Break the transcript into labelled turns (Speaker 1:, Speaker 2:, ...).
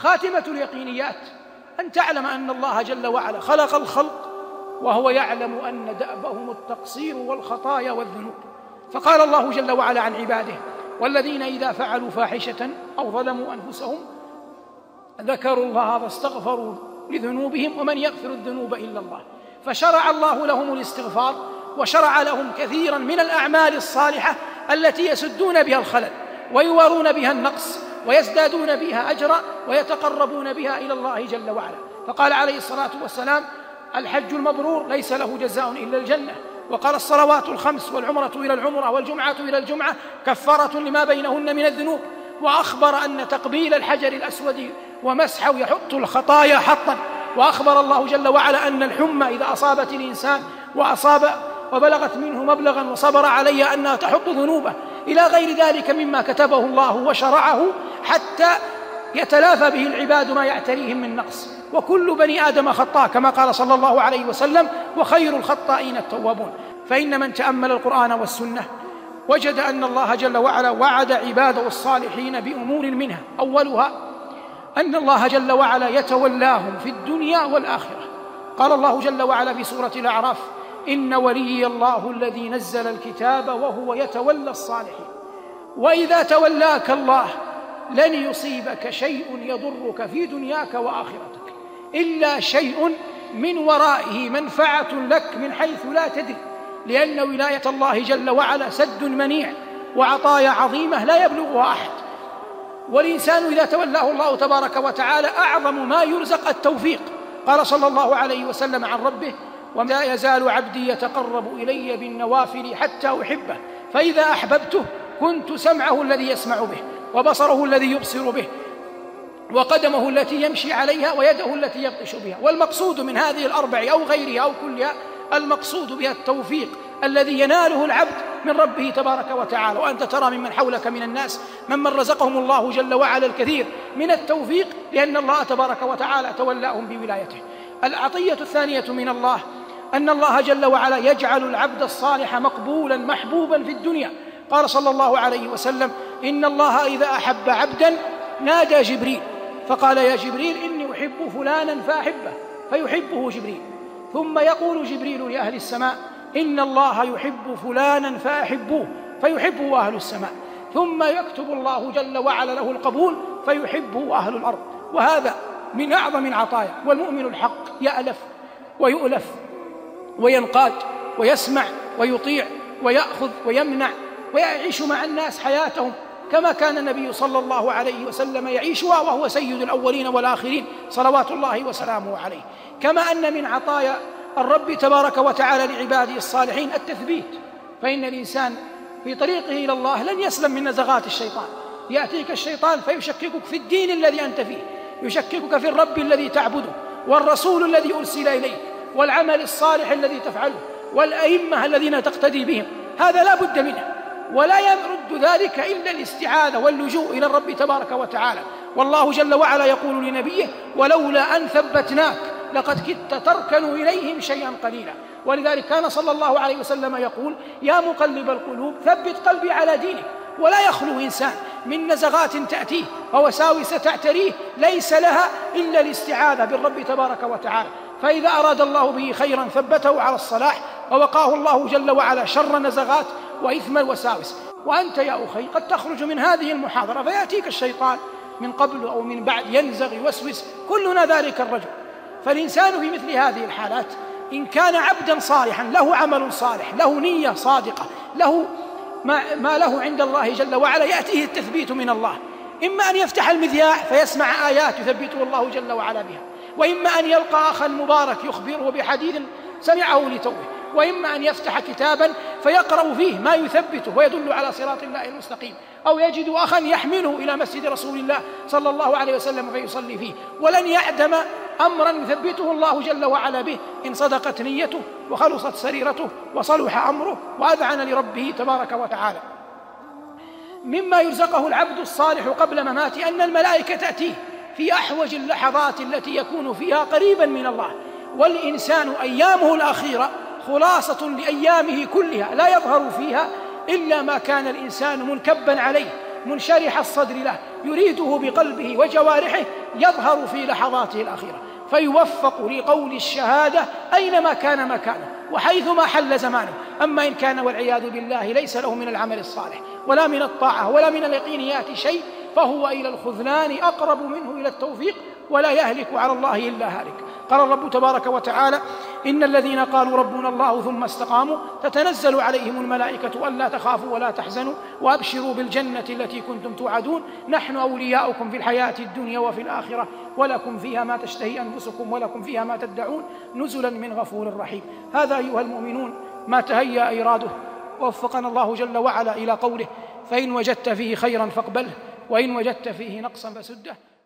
Speaker 1: خاتمة اليقينيات أن تعلم أن الله جل وعلا خلق الخلق وهو يعلم أن دأبهم التقصير والخطايا والذنوب. فقال الله جل وعلا عن عباده والذين إذا فعلوا فاحشة أو ظلموا أنفسهم ذكروا الله فاستغفروا لذنوبهم ومن يغفر الذنوب إلا الله. فشرع الله لهم الاستغفار وشرع لهم كثيرا من الأعمال الصالحة التي يسدون بها الخلل ويوارون بها النقص ويزدادون بها أجرا ويتقربون بها إلى الله جل وعلا. فقال عليه الصلاة والسلام الحج المبرور ليس له جزاء إلا الجنة. وقال الصلوات الخمس والعمرة إلى العمرة والجمعة إلى الجمعة كفارة لما بينهن من الذنوب. وأخبر أن تقبيل الحجر الأسود ومسحه يحط الخطايا حطا. وأخبر الله جل وعلا أن الحمى إذا أصابت الإنسان وأصاب وبلغت منه مبلغا وصبر عليها أنها تحط ذنوبه. إلى غير ذلك مما كتبه الله وشرعه حتى يتلافى به العباد ما يعتريهم من نقص. وكل بني آدم خطاء كما قال صلى الله عليه وسلم وخير الخطائين التوابون. فإن من تأمل القرآن والسنة وجد أن الله جل وعلا وعد عباده الصالحين بأمور منها. أولها أن الله جل وعلا يتولاهم في الدنيا والآخرة. قال الله جل وعلا في سورة الأعراف إن ولي الله الذي نزل الكتاب وهو يتولى الصالحين. وإذا تولاك الله لن يصيبك شيء يضرك في دنياك وآخرتك إلا شيء من ورائه منفعة لك من حيث لا تدري لأن ولاية الله جل وعلا سد منيع وعطايا عظيمة لا يبلغها أحد. والإنسان إذا تولاه الله تبارك وتعالى أعظم ما يرزق التوفيق. قال صلى الله عليه وسلم عن ربه ولا يزال عبدي يتقرب إلي بالنوافل حتى أحبه فإذا أحببته كنت سمعه الذي يسمع به وبصره الذي يبصر به وقدمه التي يمشي عليها ويده التي يبطش بها. والمقصود من هذه الأربع أو غيرها أو كلها المقصود بها التوفيق الذي يناله العبد من ربه تبارك وتعالى. وأنت ترى ممن حولك من الناس ممن رزقهم الله جل وعلا الكثير من التوفيق لأن الله تبارك وتعالى تولاهم بولايته. العطية الثانية من الله أن الله جل وعلا يجعل العبد الصالح مقبولا محبوبا في الدنيا. قال صلى الله عليه وسلم إن الله إذا أحب عبدا نادى جبريل. فقال يا جبريل إني أحب فلانا فأحبه. فيحبه جبريل. ثم يقول جبريل لأهل السماء إن الله يحب فلانا فأحبوه. فيحبه أهل السماء. ثم يكتب الله جل وعلا له القبول فيحبه أهل الأرض. وهذا من أعظم العطايا. والمؤمن الحق يألف ويؤلف. وينقاد ويسمع ويطيع ويأخذ ويمنع ويعيش مع الناس حياتهم كما كان النبي صلى الله عليه وسلم يعيشها وهو سيد الأولين والآخرين صلوات الله وسلامه عليه. كما أن من عطايا الرب تبارك وتعالى لعباده الصالحين التثبيت فإن الإنسان في طريقه إلى الله لن يسلم من نزغات الشيطان. يأتيك الشيطان فيشككك في الدين الذي أنت فيه يشككك في الرب الذي تعبده والرسول الذي أرسل إليك والعمل الصالح الذي تفعله والأئمة الذين تقتدي بهم. هذا لا بد منه. ولا يرد ذلك إلا الاستعاذة واللجوء إلى الرب تبارك وتعالى. والله جل وعلا يقول لنبيه ولولا أن ثبتناك لقد كدت تركن إليهم شيئا قليلا. ولذلك كان صلى الله عليه وسلم يقول يا مقلب القلوب ثبت قلبي على دينك. ولا يخلو إنسان من نزغات تأتيه ووساوس تعتريه ليس لها إلا الاستعاذة بالرب تبارك وتعالى. فإذا أراد الله به خيرا ثبته على الصلاح ووقاه الله جل وعلا شر نزغات وإثم الوساوس. وأنت يا أخي قد تخرج من هذه المحاضرة فيأتيك الشيطان من قبل أو من بعد ينزغ يوسوس كلنا ذلك الرجل. فالإنسان في مثل هذه الحالات إن كان عبدا صالحا له عمل صالح له نية صادقة له ما, ما له عند الله جل وعلا يأتيه التثبيت من الله. إما أن يفتح المذياع فيسمع آيات يثبته الله جل وعلا بها. وإما أن يلقى أخا مبارك يخبره بحديث سمعه لتوه وإما أن يفتح كتابا فيقرأ فيه ما يثبته ويدل على صراط الله المستقيم أو يجد أخا يحمله إلى مسجد رسول الله صلى الله عليه وسلم فيصلي فيه. ولن يعدم أمرا يثبته الله جل وعلا به إن صدقت نيته وخلصت سريرته وصلح أمره وأذعن لربه تبارك وتعالى. مما يرزقه العبد الصالح قبل مماته أن الملائكة تأتيه. في أحوج اللحظات التي يكون فيها قريبا من الله. والإنسان أيامه الأخيرة خلاصة لأيامه كلها لا يظهر فيها إلا ما كان الإنسان منكبا عليه منشرح الصدر له يريده بقلبه وجوارحه يظهر في لحظاته الأخيرة. فيوفق لقول الشهادة أينما كان مكانه وحيثما حل زمانه. أما إن كان والعياذ بالله ليس له من العمل الصالح ولا من الطاعة ولا من اليقينيات شيء فهو إلى الخذلان أقرب منه إلى التوفيق ولا يهلك على الله إلا هالك. قال الرب تبارك وتعالى إن الذين قالوا ربنا الله ثم استقاموا تتنزل عليهم الملائكة ألا تخافوا ولا تحزنوا وأبشروا بالجنة التي كنتم توعدون. نحن أولياؤكم في الحياة الدنيا وفي الآخرة ولكم فيها ما تشتهي أنفسكم ولكم فيها ما تدعون. نزلا من غفور رحيم. هذا أيها المؤمنون ما تهيأ إيراده. ووفقنا الله جل وعلا إلى قوله فإن وجدت فيه خيرا فاقبله. وإن وجدت فيه نقصا فسده.